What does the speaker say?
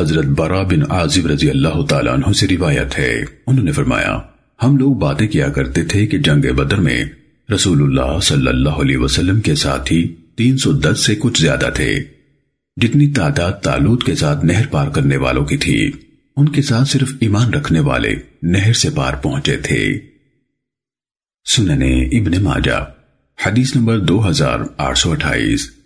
حضرت برا بن عازب رضی اللہ تعالیٰ عنہ سے روایت ہے۔ انہوں نے فرمایا، ہم لوگ باتیں کیا کرتے تھے کہ جنگ بدر میں رسول اللہ صلی اللہ علیہ وسلم کے ساتھ ہی تین سو دس سے کچھ زیادہ تھے۔ جتنی تعداد تالوت کے ساتھ نہر پار کرنے والوں کی تھی، ان کے ساتھ صرف ایمان رکھنے والے نہر سے پار پہنچے تھے۔ سننے ابن ماجہ، حدیث نمبر دو ہزار آٹھ سو اٹھائیس۔